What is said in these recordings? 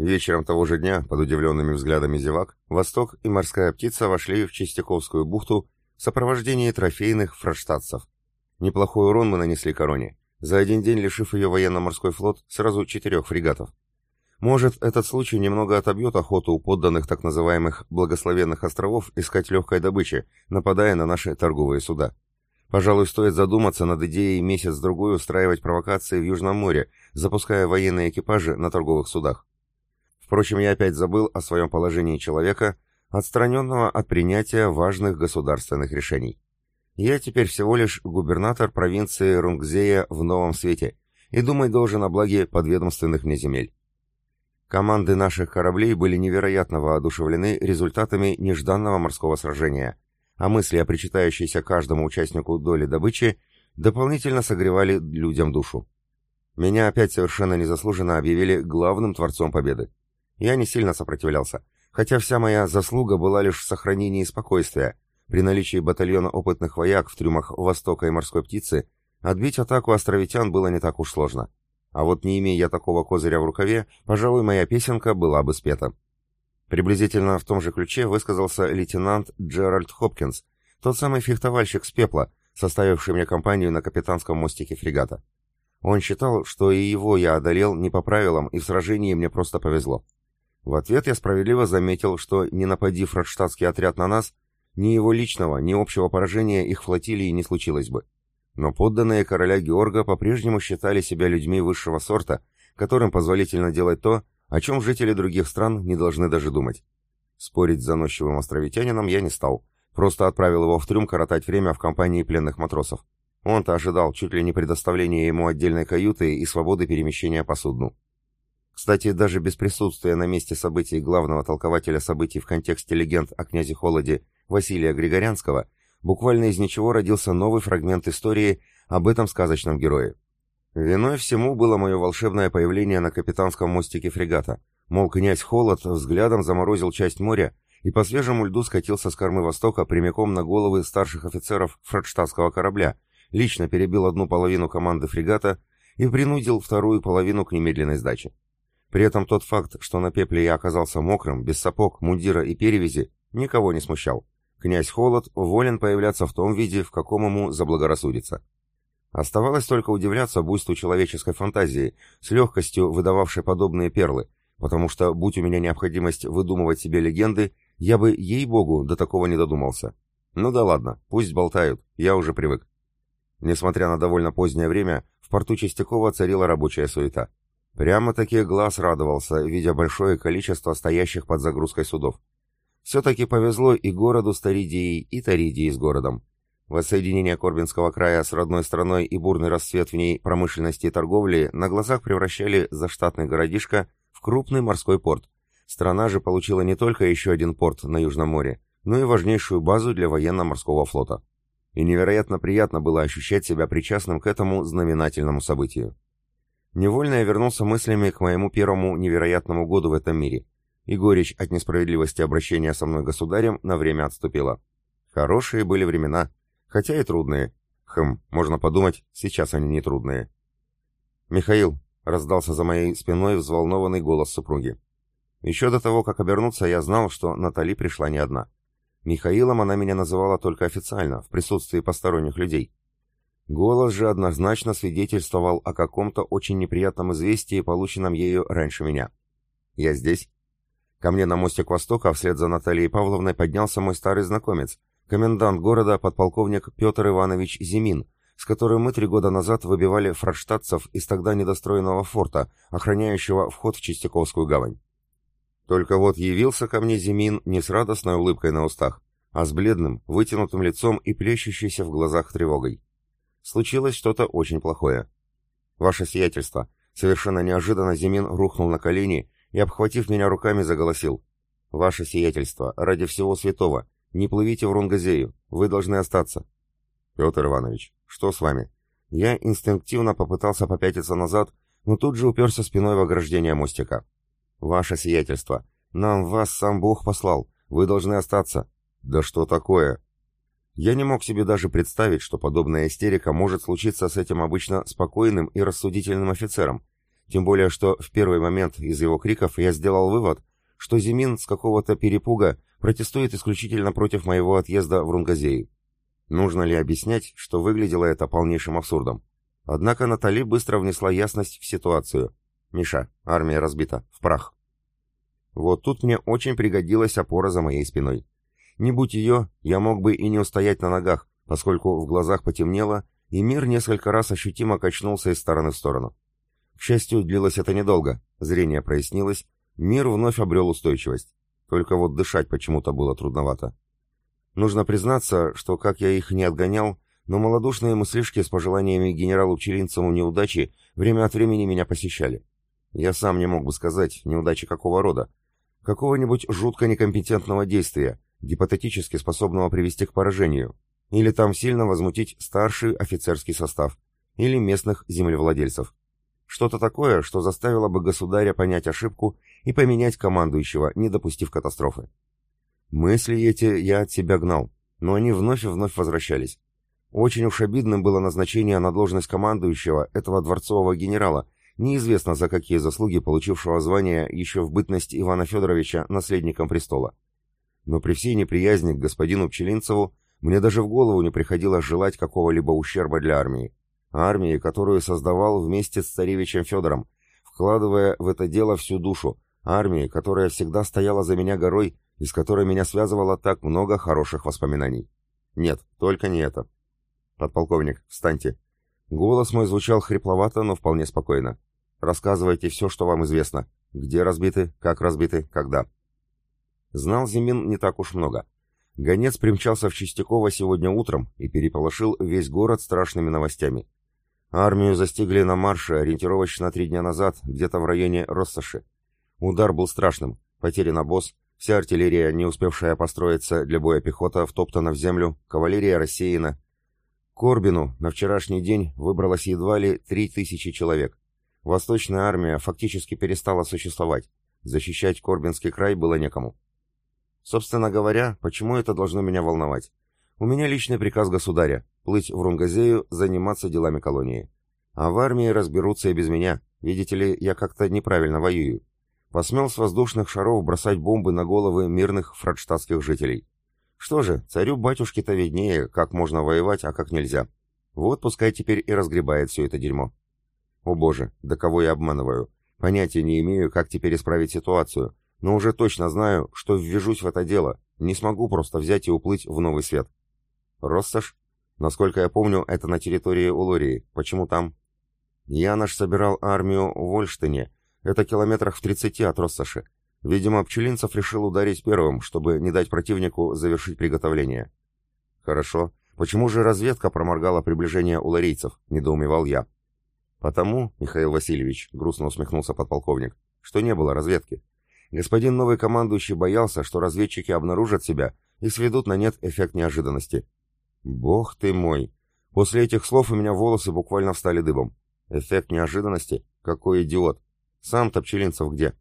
Вечером того же дня, под удивленными взглядами зевак, Восток и морская птица вошли в Чистяковскую бухту в сопровождении трофейных фрадштадцев. Неплохой урон мы нанесли короне, за один день лишив ее военно-морской флот сразу четырех фрегатов. Может, этот случай немного отобьет охоту у подданных так называемых «благословенных островов» искать легкой добычи, нападая на наши торговые суда. Пожалуй, стоит задуматься над идеей месяц-другой устраивать провокации в Южном море, запуская военные экипажи на торговых судах. Впрочем, я опять забыл о своем положении человека, отстраненного от принятия важных государственных решений. Я теперь всего лишь губернатор провинции Рунгзея в Новом Свете и думать должен о благе подведомственных мне земель. Команды наших кораблей были невероятно воодушевлены результатами нежданного морского сражения, а мысли о причитающейся каждому участнику доли добычи дополнительно согревали людям душу. Меня опять совершенно незаслуженно объявили главным творцом победы. Я не сильно сопротивлялся, хотя вся моя заслуга была лишь в сохранении спокойствия. При наличии батальона опытных вояк в трюмах Востока и морской птицы отбить атаку островитян было не так уж сложно. А вот не имея я такого козыря в рукаве, пожалуй, моя песенка была бы спета. Приблизительно в том же ключе высказался лейтенант Джеральд Хопкинс, тот самый фехтовальщик с пепла, составивший мне компанию на капитанском мостике фрегата. Он считал, что и его я одолел не по правилам, и в сражении мне просто повезло. В ответ я справедливо заметил, что не напади фрадштадтский отряд на нас, ни его личного, ни общего поражения их флотилии не случилось бы. Но подданные короля Георга по-прежнему считали себя людьми высшего сорта, которым позволительно делать то, о чем жители других стран не должны даже думать. Спорить с заносчивым островитянином я не стал, просто отправил его в трюм коротать время в компании пленных матросов. Он-то ожидал чуть ли не предоставления ему отдельной каюты и свободы перемещения по судну. Кстати, даже без присутствия на месте событий главного толкователя событий в контексте легенд о князе Холоде Василия Григорянского, буквально из ничего родился новый фрагмент истории об этом сказочном герое. Виной всему было мое волшебное появление на капитанском мостике фрегата. Мол, князь Холод взглядом заморозил часть моря и по свежему льду скатился с кормы Востока прямиком на головы старших офицеров фрадштадтского корабля, лично перебил одну половину команды фрегата и принудил вторую половину к немедленной сдаче. При этом тот факт, что на пепле я оказался мокрым, без сапог, мундира и перевязи, никого не смущал. Князь Холод волен появляться в том виде, в каком ему заблагорассудится. Оставалось только удивляться буйству человеческой фантазии, с легкостью выдававшей подобные перлы, потому что, будь у меня необходимость выдумывать себе легенды, я бы, ей-богу, до такого не додумался. Ну да ладно, пусть болтают, я уже привык. Несмотря на довольно позднее время, в порту Чистякова царила рабочая суета. Прямо-таки глаз радовался, видя большое количество стоящих под загрузкой судов. Все-таки повезло и городу Старидии, и Таридии с городом. Воссоединение Корбинского края с родной страной и бурный расцвет в ней промышленности и торговли на глазах превращали заштатный городишко в крупный морской порт. Страна же получила не только еще один порт на Южном море, но и важнейшую базу для военно-морского флота. И невероятно приятно было ощущать себя причастным к этому знаменательному событию. Невольно я вернулся мыслями к моему первому невероятному году в этом мире, и горечь от несправедливости обращения со мной государем на время отступила. Хорошие были времена, хотя и трудные. Хм, можно подумать, сейчас они не трудные. «Михаил», — раздался за моей спиной взволнованный голос супруги. Еще до того, как обернуться, я знал, что Натали пришла не одна. Михаилом она меня называла только официально, в присутствии посторонних людей. Голос же однозначно свидетельствовал о каком-то очень неприятном известии, полученном ею раньше меня. «Я здесь». Ко мне на мостик Востока вслед за Натальей Павловной поднялся мой старый знакомец, комендант города подполковник Петр Иванович Зимин, с которым мы три года назад выбивали фрадштадцев из тогда недостроенного форта, охраняющего вход в Чистяковскую гавань. Только вот явился ко мне Зимин не с радостной улыбкой на устах, а с бледным, вытянутым лицом и плещущейся в глазах тревогой случилось что-то очень плохое. Ваше сиятельство, совершенно неожиданно Зимин рухнул на колени и, обхватив меня руками, заголосил. Ваше сиятельство, ради всего святого, не плывите в Рунгазею, вы должны остаться. Петр Иванович, что с вами? Я инстинктивно попытался попятиться назад, но тут же уперся спиной в ограждение мостика. Ваше сиятельство, нам вас сам Бог послал, вы должны остаться. Да что такое? Я не мог себе даже представить, что подобная истерика может случиться с этим обычно спокойным и рассудительным офицером, Тем более, что в первый момент из его криков я сделал вывод, что Зимин с какого-то перепуга протестует исключительно против моего отъезда в Рунгазею. Нужно ли объяснять, что выглядело это полнейшим абсурдом? Однако Натали быстро внесла ясность в ситуацию. «Миша, армия разбита, в прах». Вот тут мне очень пригодилась опора за моей спиной. Не будь ее, я мог бы и не устоять на ногах, поскольку в глазах потемнело, и мир несколько раз ощутимо качнулся из стороны в сторону. К счастью, длилось это недолго, зрение прояснилось, мир вновь обрел устойчивость. Только вот дышать почему-то было трудновато. Нужно признаться, что как я их не отгонял, но малодушные мыслишки с пожеланиями генералу Челинцеву неудачи время от времени меня посещали. Я сам не мог бы сказать, неудачи какого рода. Какого-нибудь жутко некомпетентного действия, гипотетически способного привести к поражению, или там сильно возмутить старший офицерский состав, или местных землевладельцев. Что-то такое, что заставило бы государя понять ошибку и поменять командующего, не допустив катастрофы. Мысли эти я от себя гнал, но они вновь и вновь возвращались. Очень уж обидным было назначение на должность командующего этого дворцового генерала, неизвестно за какие заслуги получившего звание еще в бытность Ивана Федоровича наследником престола. Но при всей неприязни к господину Пчелинцеву мне даже в голову не приходило желать какого-либо ущерба для армии армии, которую создавал вместе с царевичем Федором, вкладывая в это дело всю душу, армии, которая всегда стояла за меня горой и с которой меня связывало так много хороших воспоминаний. Нет, только не это. Подполковник, встаньте. Голос мой звучал хрипловато, но вполне спокойно. Рассказывайте все, что вам известно. Где разбиты, как разбиты, когда. Знал Зимин не так уж много. Гонец примчался в Чистяково сегодня утром и переполошил весь город страшными новостями. Армию застигли на марше ориентировочно три дня назад, где-то в районе Россоши. Удар был страшным, потери на босс, вся артиллерия, не успевшая построиться для боя пехота, втоптана в землю, кавалерия рассеяна. Корбину на вчерашний день выбралось едва ли три тысячи человек. Восточная армия фактически перестала существовать. Защищать Корбинский край было некому. Собственно говоря, почему это должно меня волновать? У меня личный приказ государя – плыть в Рунгазею, заниматься делами колонии. А в армии разберутся и без меня. Видите ли, я как-то неправильно воюю. Посмел с воздушных шаров бросать бомбы на головы мирных фрадштадтских жителей. Что же, царю-батюшке-то виднее, как можно воевать, а как нельзя. Вот пускай теперь и разгребает все это дерьмо. О боже, да кого я обманываю. Понятия не имею, как теперь исправить ситуацию, но уже точно знаю, что ввяжусь в это дело, не смогу просто взять и уплыть в новый свет. Россош? Насколько я помню, это на территории Улурии. Почему там? Янош собирал армию в Ольштине. Это километрах в 30 от Россоши. Видимо, Пчелинцев решил ударить первым, чтобы не дать противнику завершить приготовление. Хорошо. Почему же разведка проморгала приближение уларийцев? Недоумевал я. Потому, Михаил Васильевич, грустно усмехнулся подполковник, что не было разведки. Господин новый командующий боялся, что разведчики обнаружат себя и сведут на нет эффект неожиданности. Бог ты мой! После этих слов у меня волосы буквально встали дыбом. Эффект неожиданности? Какой идиот! Сам Топчелинцев где?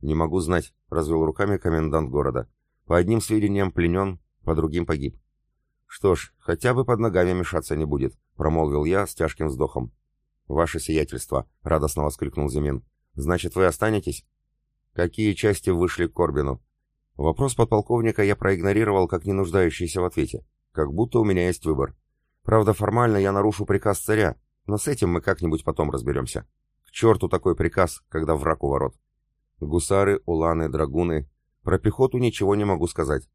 Не могу знать, развел руками комендант города. По одним сведениям пленен, по другим погиб. Что ж, хотя бы под ногами мешаться не будет, промолвил я с тяжким вздохом. Ваше сиятельство, радостно воскликнул Зимин. Значит, вы останетесь? Какие части вышли к Корбину? Вопрос подполковника я проигнорировал как не нуждающийся в ответе. Как будто у меня есть выбор. Правда, формально я нарушу приказ царя, но с этим мы как-нибудь потом разберемся. К черту такой приказ, когда враг у ворот. Гусары, уланы, драгуны. Про пехоту ничего не могу сказать.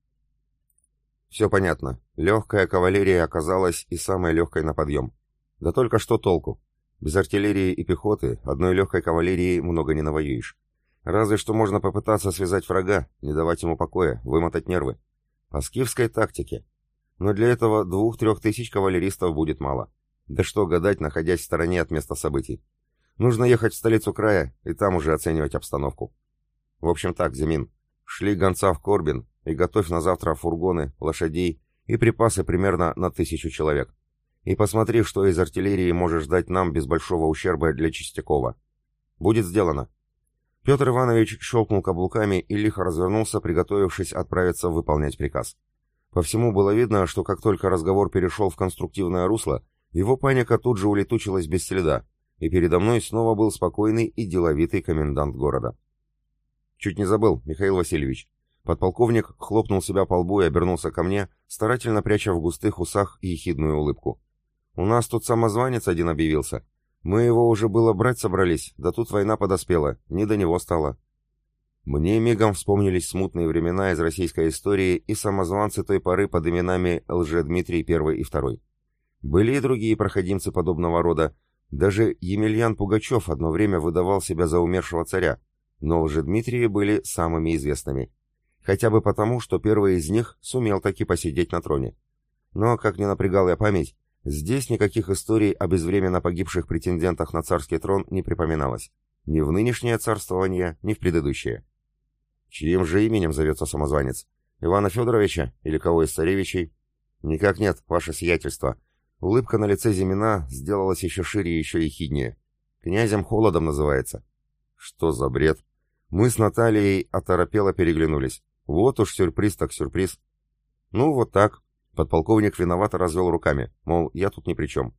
Все понятно. Легкая кавалерия оказалась и самой легкой на подъем. Да только что толку? Без артиллерии и пехоты одной легкой кавалерии много не навоюешь. Разве что можно попытаться связать врага, не давать ему покоя, вымотать нервы. По скифской тактике но для этого двух-трех тысяч кавалеристов будет мало. Да что гадать, находясь в стороне от места событий. Нужно ехать в столицу края и там уже оценивать обстановку. В общем так, Зимин, шли гонца в Корбин и готовь на завтра фургоны, лошадей и припасы примерно на тысячу человек. И посмотри, что из артиллерии можешь дать нам без большого ущерба для Чистякова. Будет сделано. Петр Иванович щелкнул каблуками и лихо развернулся, приготовившись отправиться выполнять приказ. По всему было видно, что как только разговор перешел в конструктивное русло, его паника тут же улетучилась без следа, и передо мной снова был спокойный и деловитый комендант города. Чуть не забыл, Михаил Васильевич. Подполковник хлопнул себя по лбу и обернулся ко мне, старательно пряча в густых усах ехидную улыбку. «У нас тут самозванец один объявился. Мы его уже было брать собрались, да тут война подоспела, не до него стало». Мне мигом вспомнились смутные времена из российской истории и самозванцы той поры под именами Лже-Дмитрий I и II. Были и другие проходимцы подобного рода, даже Емельян Пугачев одно время выдавал себя за умершего царя, но Лже-Дмитрии были самыми известными. Хотя бы потому, что первый из них сумел таки посидеть на троне. Но, как ни напрягал я память, здесь никаких историй о безвременно погибших претендентах на царский трон не припоминалось. Ни в нынешнее царствование, ни в предыдущее. Чьим же именем зовется самозванец? Ивана Федоровича или кого из царевичей? Никак нет, ваше сиятельство. Улыбка на лице Зимина сделалась еще шире и еще ехиднее. Князем Холодом называется. Что за бред? Мы с Натальей оторопело переглянулись. Вот уж сюрприз так сюрприз. Ну, вот так. Подполковник виновато развел руками, мол, я тут ни при чем.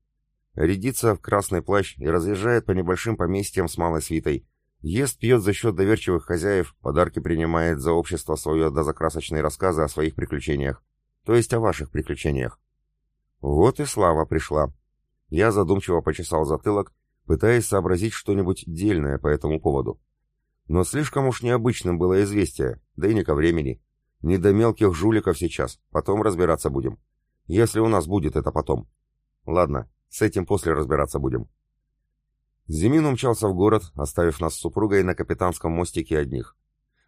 Рядится в красный плащ и разъезжает по небольшим поместьям с малой свитой. Ест, пьет за счет доверчивых хозяев, подарки принимает за общество свое дозакрасочные рассказы о своих приключениях. То есть о ваших приключениях. Вот и слава пришла. Я задумчиво почесал затылок, пытаясь сообразить что-нибудь дельное по этому поводу. Но слишком уж необычным было известие, да и не ко времени. Не до мелких жуликов сейчас, потом разбираться будем. Если у нас будет это потом. Ладно, с этим после разбираться будем. Зимин умчался в город, оставив нас с супругой на капитанском мостике одних.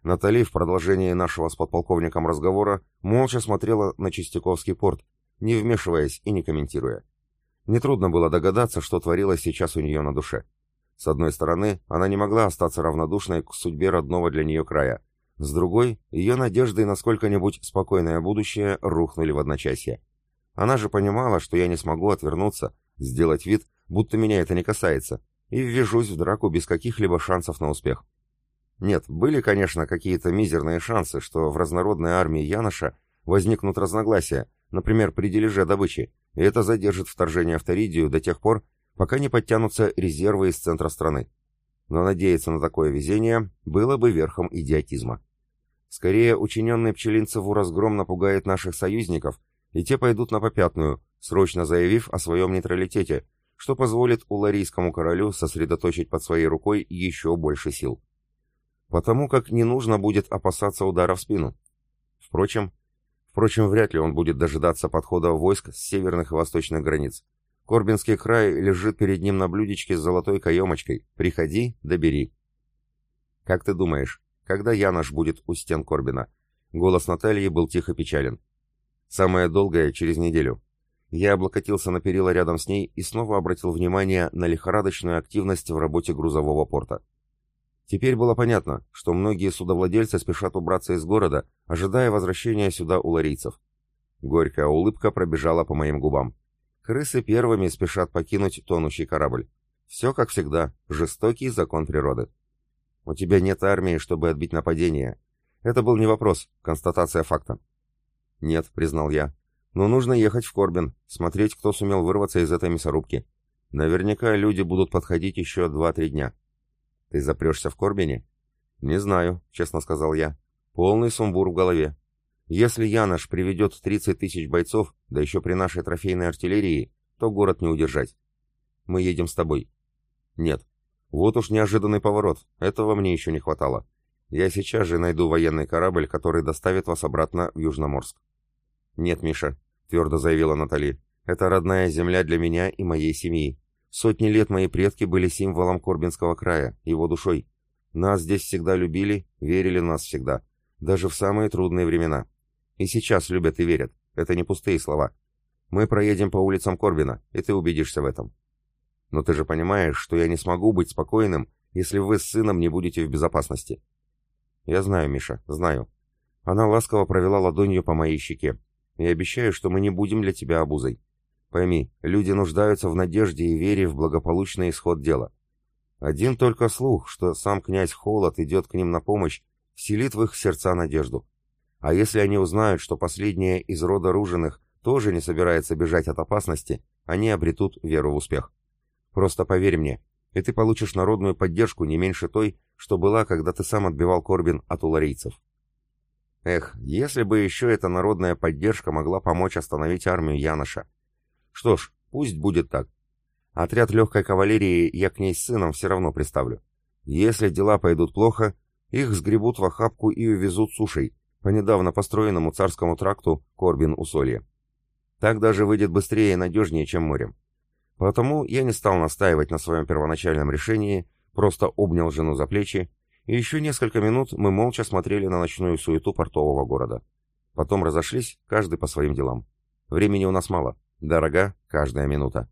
Натали в продолжении нашего с подполковником разговора молча смотрела на Чистяковский порт, не вмешиваясь и не комментируя. Нетрудно было догадаться, что творилось сейчас у нее на душе. С одной стороны, она не могла остаться равнодушной к судьбе родного для нее края. С другой, ее надежды на сколько-нибудь спокойное будущее рухнули в одночасье. Она же понимала, что я не смогу отвернуться, сделать вид, будто меня это не касается, и ввяжусь в драку без каких-либо шансов на успех. Нет, были, конечно, какие-то мизерные шансы, что в разнородной армии Яноша возникнут разногласия, например, при дележе добычи, и это задержит вторжение в Торидию до тех пор, пока не подтянутся резервы из центра страны. Но надеяться на такое везение было бы верхом идиотизма. Скорее, учиненный пчелинцеву разгром напугает наших союзников, и те пойдут на попятную, срочно заявив о своем нейтралитете, что позволит уларийскому королю сосредоточить под своей рукой еще больше сил. Потому как не нужно будет опасаться удара в спину. Впрочем, впрочем, вряд ли он будет дожидаться подхода войск с северных и восточных границ. Корбинский край лежит перед ним на блюдечке с золотой каемочкой. Приходи, добери. Как ты думаешь, когда Янош будет у стен Корбина? Голос Натальи был тихо печален. Самое долгое через неделю. Я облокотился на перила рядом с ней и снова обратил внимание на лихорадочную активность в работе грузового порта. Теперь было понятно, что многие судовладельцы спешат убраться из города, ожидая возвращения сюда уларийцев. Горькая улыбка пробежала по моим губам. Крысы первыми спешат покинуть тонущий корабль. Все как всегда, жестокий закон природы. У тебя нет армии, чтобы отбить нападение. Это был не вопрос, констатация факта. Нет, признал я. Но нужно ехать в Корбин, смотреть, кто сумел вырваться из этой мясорубки. Наверняка люди будут подходить еще два-три дня. Ты запрешься в Корбине? Не знаю, честно сказал я. Полный сумбур в голове. Если Янош приведет 30 тысяч бойцов, да еще при нашей трофейной артиллерии, то город не удержать. Мы едем с тобой. Нет. Вот уж неожиданный поворот. Этого мне еще не хватало. Я сейчас же найду военный корабль, который доставит вас обратно в Южноморск. Нет, Миша, твердо заявила Натали. Это родная земля для меня и моей семьи. Сотни лет мои предки были символом Корбинского края, его душой. Нас здесь всегда любили, верили нас всегда, даже в самые трудные времена. И сейчас любят и верят. Это не пустые слова. Мы проедем по улицам Корбина, и ты убедишься в этом. Но ты же понимаешь, что я не смогу быть спокойным, если вы с сыном не будете в безопасности. Я знаю, Миша, знаю. Она ласково провела ладонью по моей щеке. И обещаю, что мы не будем для тебя обузой. Пойми, люди нуждаются в надежде и вере в благополучный исход дела. Один только слух, что сам князь Холод идет к ним на помощь, вселит в их сердца надежду. А если они узнают, что последняя из рода Ружиных тоже не собирается бежать от опасности, они обретут веру в успех. Просто поверь мне, и ты получишь народную поддержку не меньше той, что была, когда ты сам отбивал Корбин от уларийцев. Эх, если бы еще эта народная поддержка могла помочь остановить армию Яноша. Что ж, пусть будет так. Отряд легкой кавалерии я к ней с сыном все равно приставлю. Если дела пойдут плохо, их сгребут в охапку и увезут сушей, по недавно построенному царскому тракту Корбин-Усолье. Так даже выйдет быстрее и надежнее, чем морем. Потому я не стал настаивать на своем первоначальном решении, просто обнял жену за плечи, и еще несколько минут мы молча смотрели на ночную суету портового города. Потом разошлись, каждый по своим делам. Времени у нас мало, дорога каждая минута.